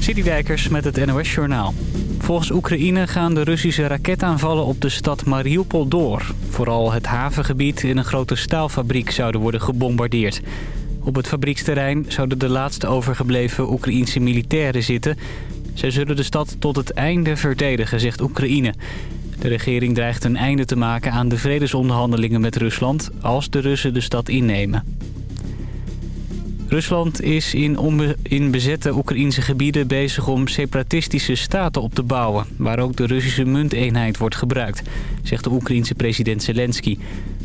Dijkers met het NOS Journaal. Volgens Oekraïne gaan de Russische raketaanvallen op de stad Mariupol door. Vooral het havengebied en een grote staalfabriek zouden worden gebombardeerd. Op het fabrieksterrein zouden de laatste overgebleven Oekraïense militairen zitten. Zij zullen de stad tot het einde verdedigen, zegt Oekraïne. De regering dreigt een einde te maken aan de vredesonderhandelingen met Rusland... als de Russen de stad innemen. Rusland is in, in bezette Oekraïnse gebieden bezig om separatistische staten op te bouwen... waar ook de Russische munteenheid wordt gebruikt, zegt de Oekraïense president Zelensky.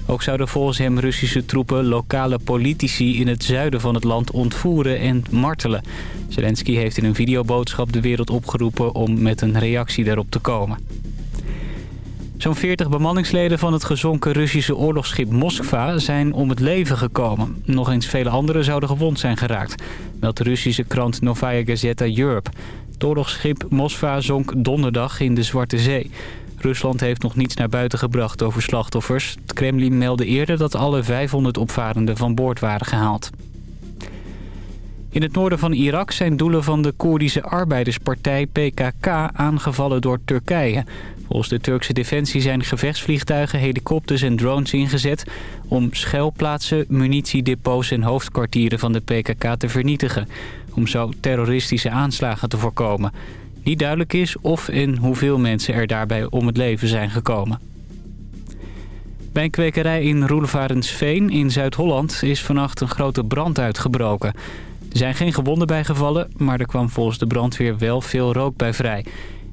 Ook zouden volgens hem Russische troepen lokale politici in het zuiden van het land ontvoeren en martelen. Zelensky heeft in een videoboodschap de wereld opgeroepen om met een reactie daarop te komen. Zo'n 40 bemanningsleden van het gezonken Russische oorlogsschip Moskva zijn om het leven gekomen. Nog eens vele anderen zouden gewond zijn geraakt, meldt de Russische krant Novaya Gazeta Europe. Het oorlogsschip Moskva zonk donderdag in de Zwarte Zee. Rusland heeft nog niets naar buiten gebracht over slachtoffers. Het Kremlin meldde eerder dat alle 500 opvarenden van boord waren gehaald. In het noorden van Irak zijn doelen van de Koerdische arbeiderspartij PKK aangevallen door Turkije. Volgens de Turkse defensie zijn gevechtsvliegtuigen, helikopters en drones ingezet... om schuilplaatsen, munitiedepots en hoofdkwartieren van de PKK te vernietigen... om zo terroristische aanslagen te voorkomen. Niet duidelijk is of en hoeveel mensen er daarbij om het leven zijn gekomen. Bij een kwekerij in Roelevarensveen in Zuid-Holland is vannacht een grote brand uitgebroken. Er zijn geen gewonden bijgevallen, maar er kwam volgens de brandweer wel veel rook bij vrij...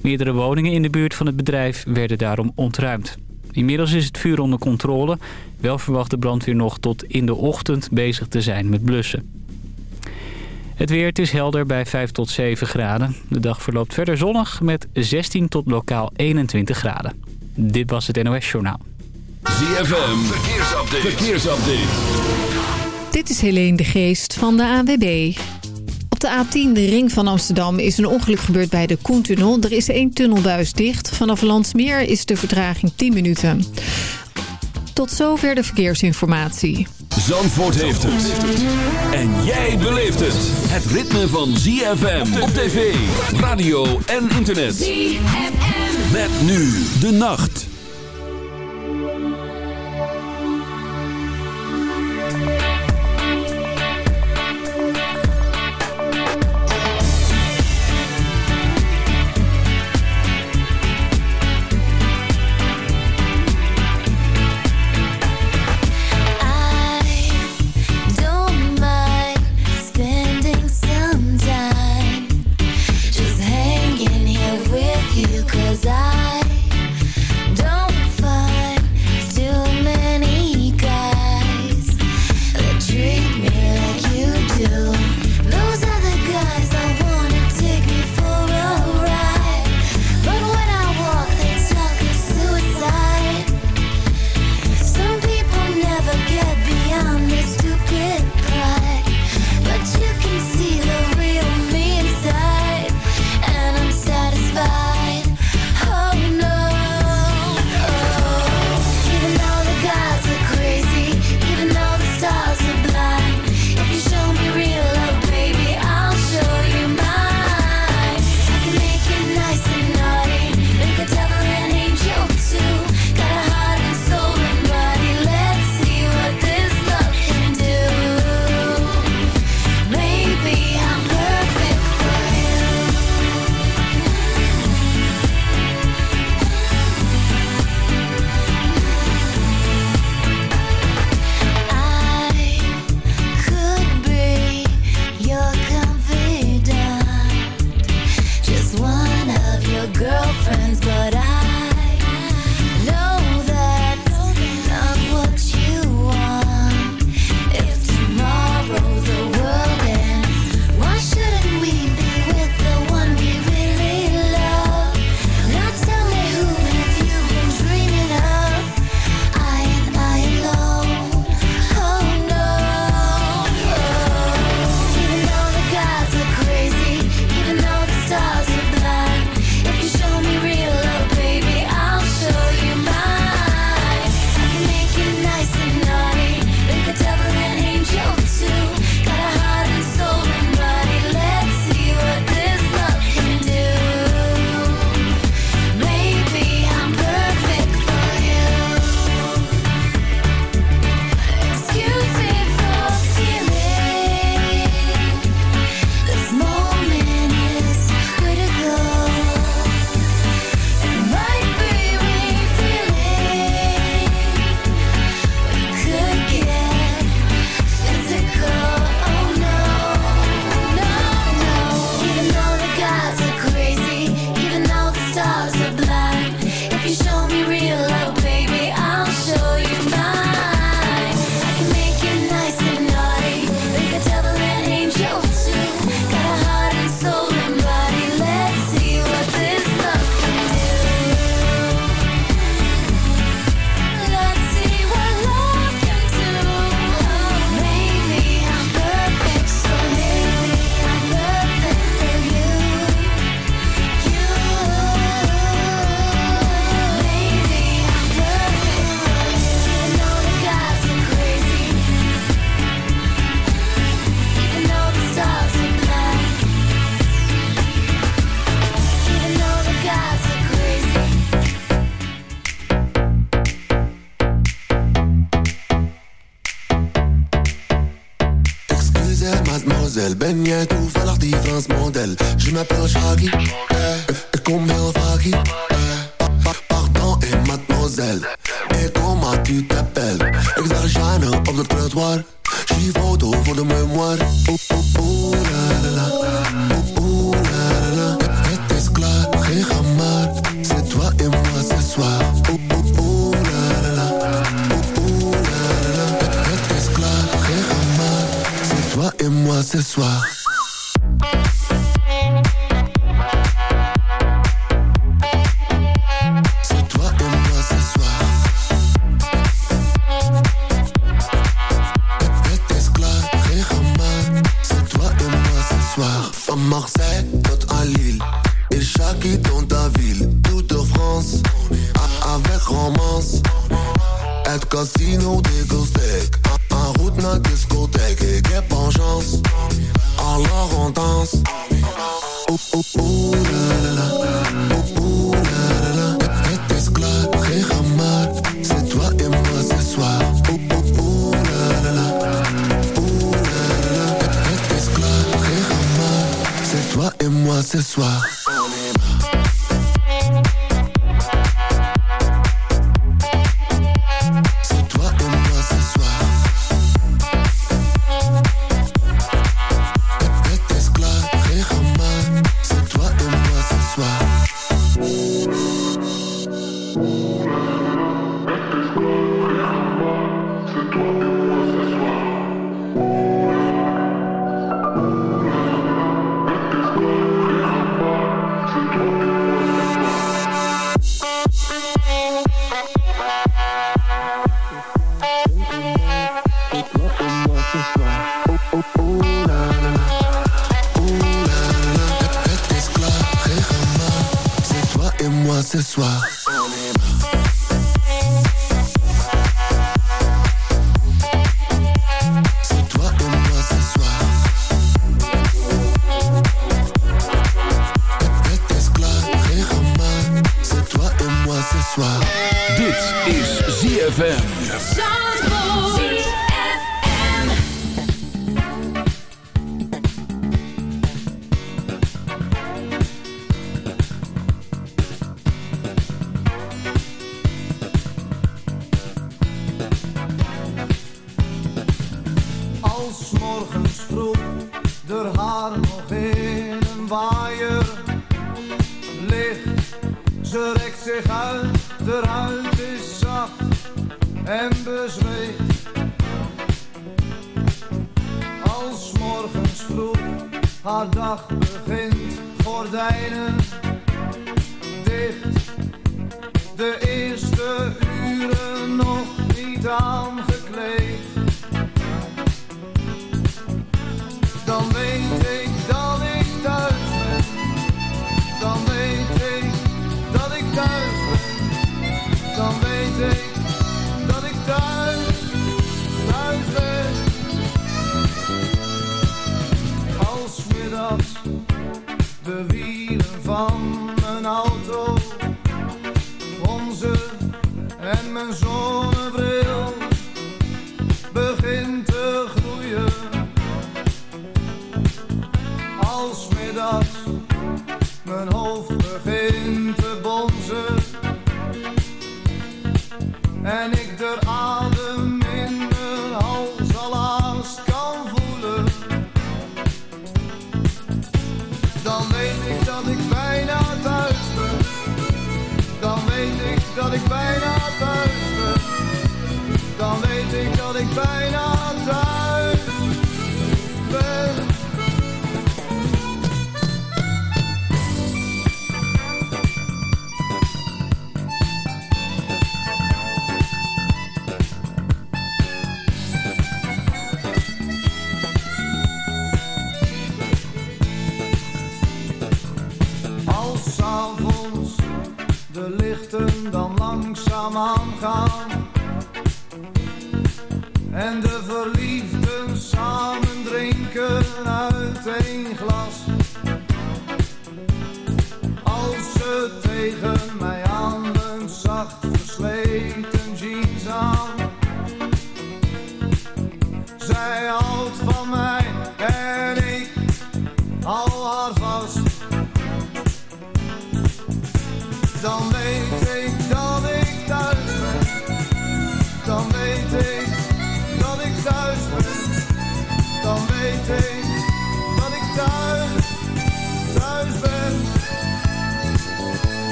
Meerdere woningen in de buurt van het bedrijf werden daarom ontruimd. Inmiddels is het vuur onder controle. Wel verwacht de brandweer nog tot in de ochtend bezig te zijn met blussen. Het weer, het is helder bij 5 tot 7 graden. De dag verloopt verder zonnig met 16 tot lokaal 21 graden. Dit was het NOS Journaal. ZFM, verkeersupdate. verkeersupdate. Dit is Helene de Geest van de AWB. Op de A10, de ring van Amsterdam, is een ongeluk gebeurd bij de Koentunnel. Er is één tunnelbuis dicht. Vanaf Landsmeer is de vertraging 10 minuten. Tot zover de verkeersinformatie. Zandvoort heeft het. En jij beleeft het. Het ritme van ZFM op tv, radio en internet. ZFM. Met nu de nacht. en bezweet. Als morgens vroeg haar dag begint, gordijnen dicht. De eerste uren nog niet aangekleed.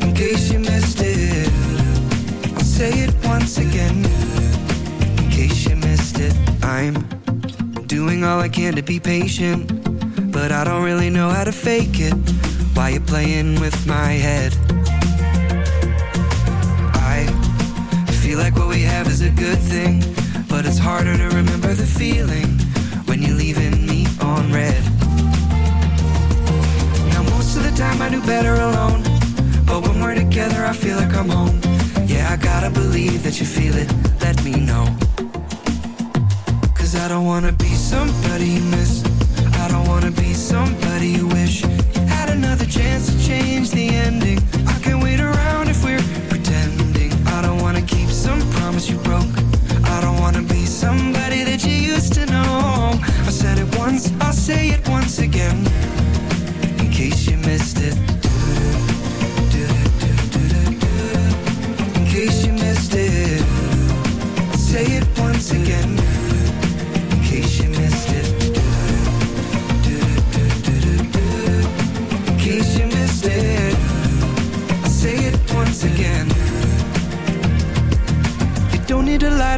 In case you missed it. I'll say it once again. In case you missed it. I'm doing all I can to be patient. But I don't really know how to fake it. Why you playing with my head? I feel like what we have is a good thing. But it's harder to remember the feeling when you're leaving me on red. Time I do better alone. But when we're together, I feel like I'm home. Yeah, I gotta believe that you feel it. Let me know. Cause I don't wanna be somebody you miss. I don't wanna be somebody you wish you had another chance to change the ending. I can't wait around if we're pretending. I don't wanna keep some promise you broke. I don't wanna be somebody that you used to know. I said it once, I'll say it once again.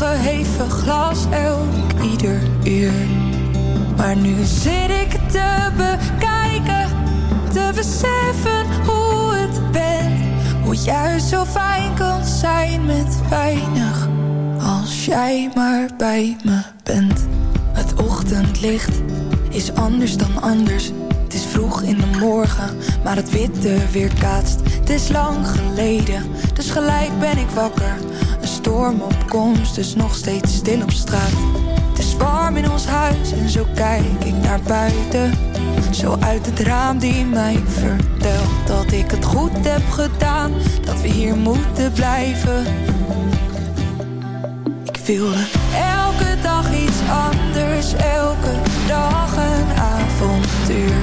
geheven glas elk ieder uur. Maar nu zit ik te bekijken, te beseffen hoe het bent. Hoe juist zo fijn kan zijn met weinig, als jij maar bij me bent. Het ochtendlicht is anders dan anders. Het is vroeg in de morgen, maar het witte weerkaatst. Het is lang geleden, dus gelijk ben ik wakker. Storm op komst, dus nog steeds stil op straat. Het is warm in ons huis en zo kijk ik naar buiten. Zo uit het raam die mij vertelt dat ik het goed heb gedaan. Dat we hier moeten blijven. Ik wilde elke dag iets anders, elke dag een avontuur.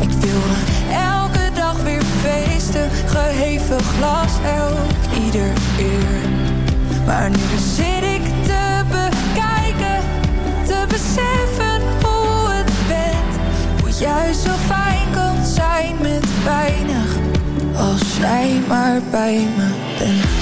Ik wilde elke dag weer feesten, geheven glas elk ieder uur. Maar nu zit ik te bekijken, te beseffen hoe het bent. Hoe juist zo fijn kan zijn met weinig, als jij maar bij me bent.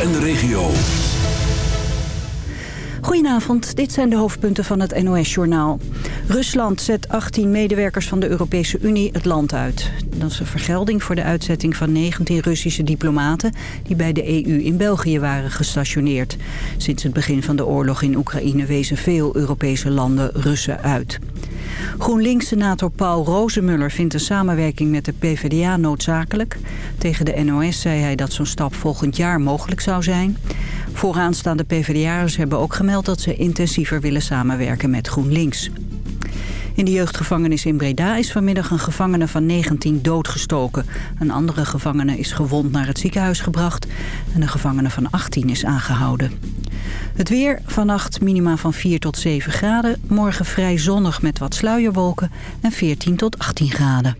En de regio. Goedenavond, dit zijn de hoofdpunten van het NOS-journaal. Rusland zet 18 medewerkers van de Europese Unie het land uit. Dat is een vergelding voor de uitzetting van 19 Russische diplomaten... die bij de EU in België waren gestationeerd. Sinds het begin van de oorlog in Oekraïne wezen veel Europese landen Russen uit. GroenLinks-senator Paul Rozemuller vindt een samenwerking met de PvdA noodzakelijk. Tegen de NOS zei hij dat zo'n stap volgend jaar mogelijk zou zijn. Vooraanstaande PvdA'ers hebben ook gemeld dat ze intensiever willen samenwerken met GroenLinks. In de jeugdgevangenis in Breda is vanmiddag een gevangene van 19 doodgestoken. Een andere gevangene is gewond naar het ziekenhuis gebracht en een gevangene van 18 is aangehouden. Het weer, vannacht minima van 4 tot 7 graden. Morgen vrij zonnig met wat sluierwolken en 14 tot 18 graden.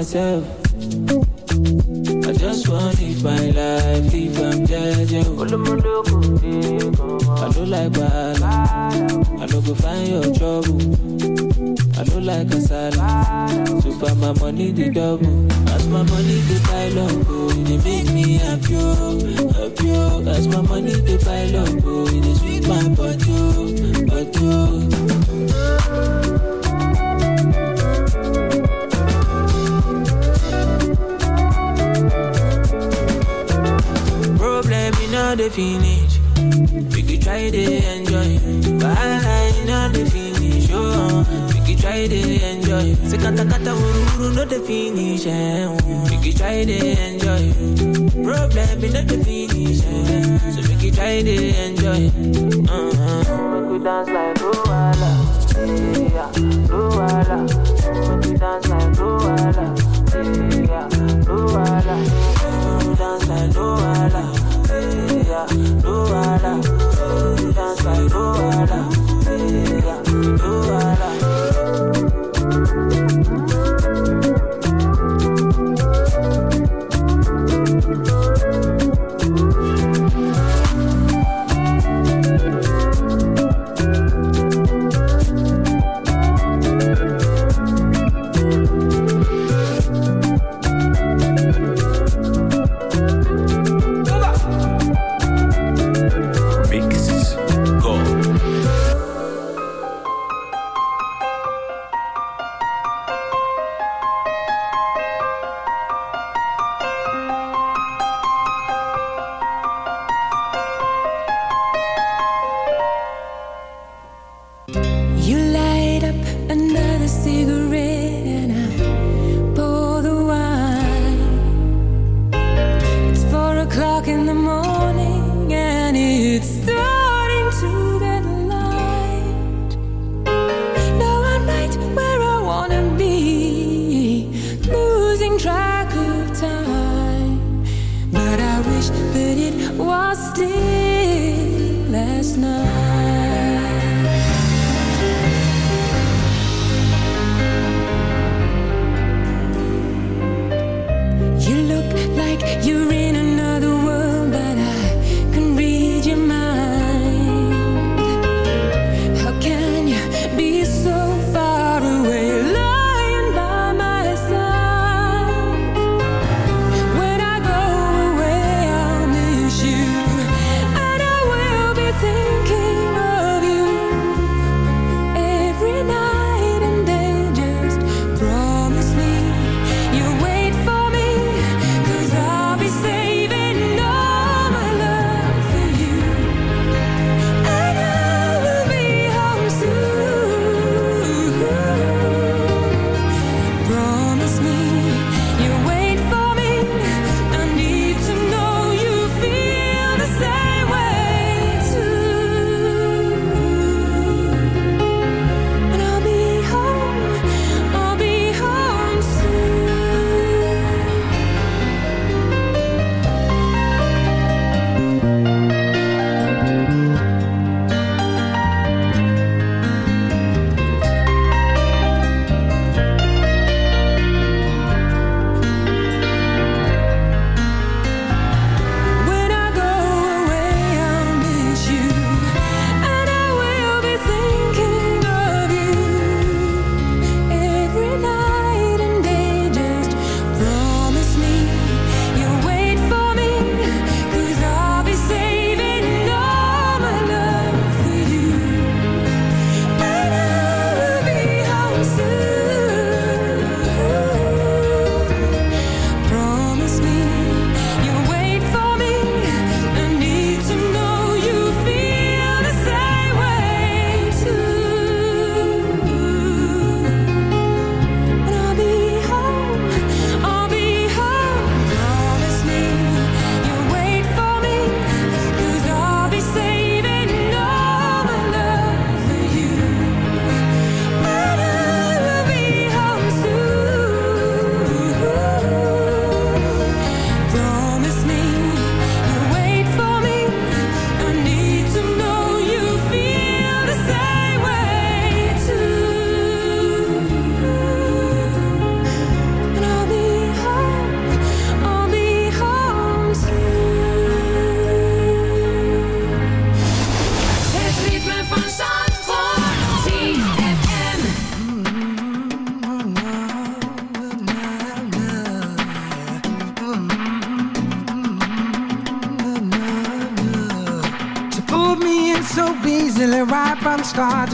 Myself.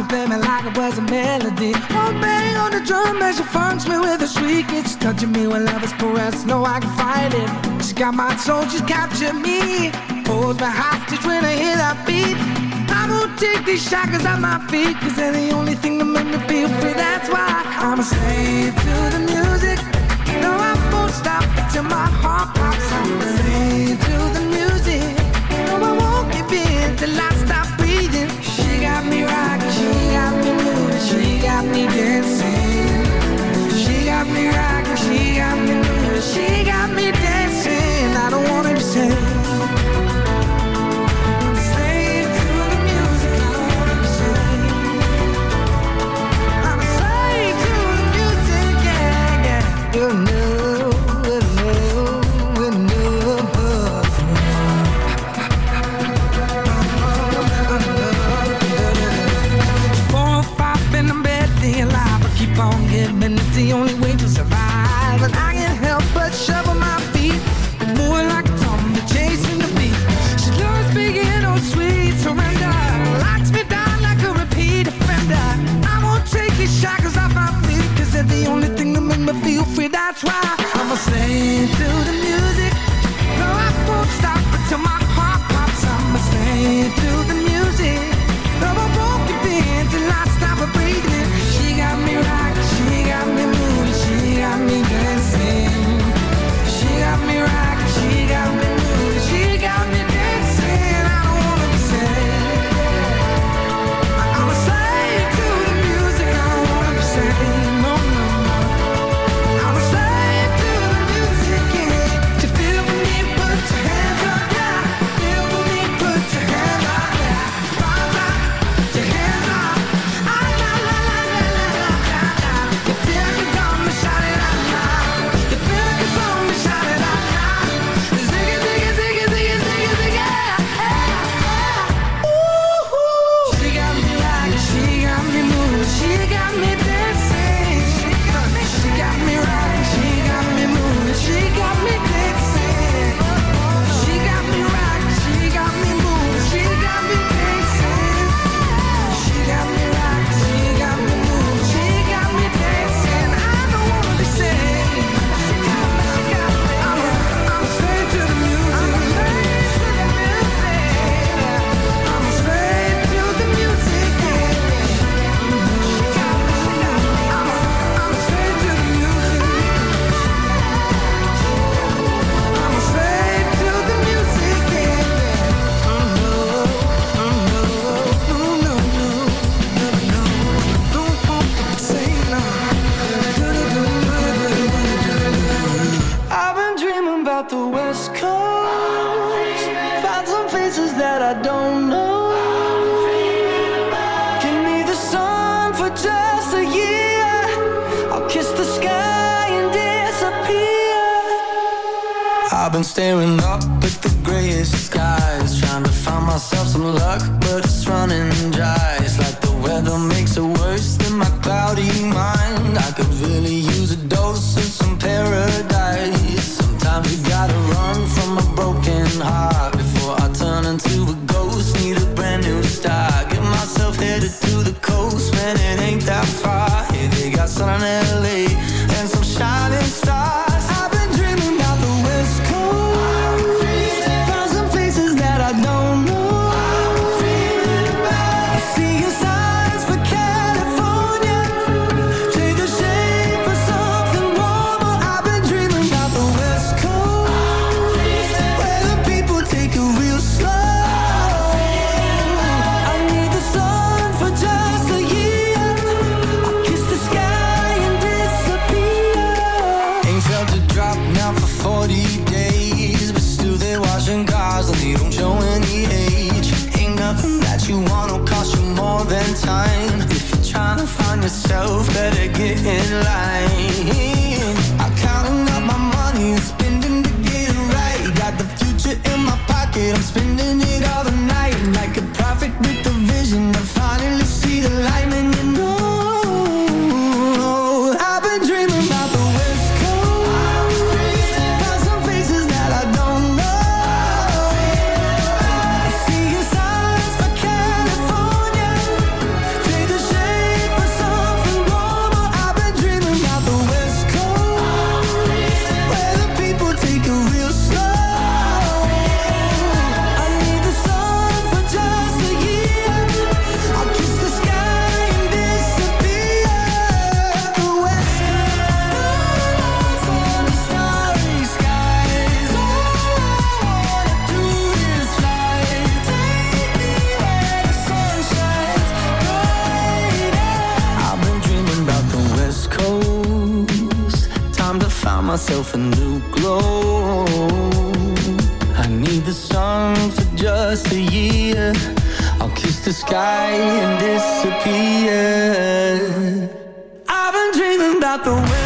play me like it was a melody. One bang on the drum as she funks me with a shriek. It's touching me when love is pressed. No, I can fight it. She got my soul, she's captured me. Holds me hostage when I hear that beat. I won't take these shackles off my feet, 'cause they're the only thing that make me feel free. That's why I'm a slave to the music. No, I won't stop until my heart pops. I'm a slave to the music she got try. that far. Hey, they got sun in LA. just a year. I'll kiss the sky and disappear. I've been dreaming about the way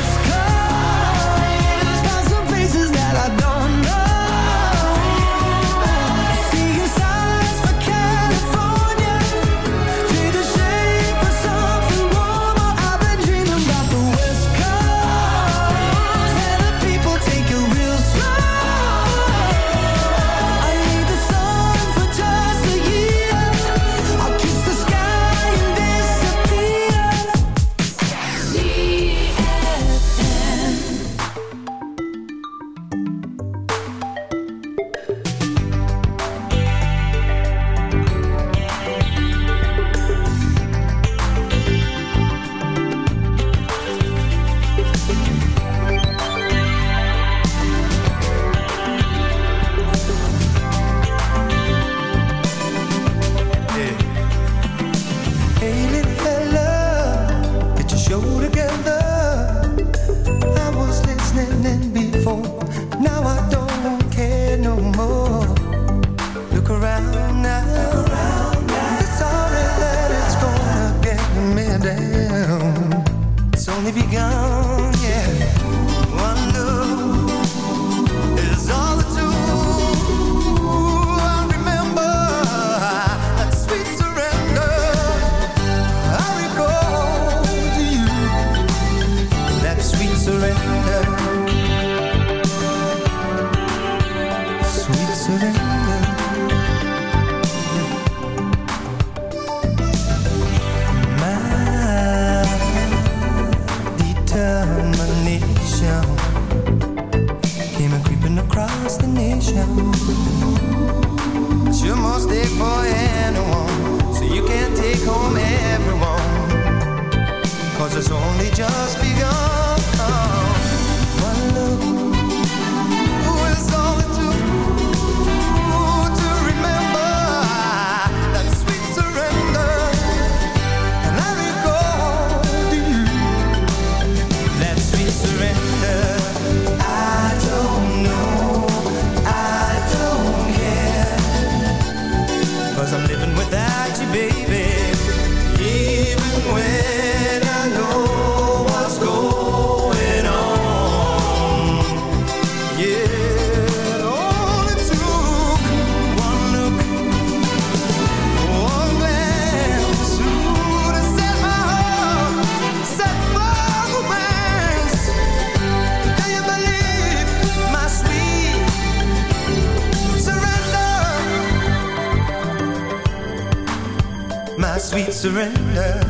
surrender.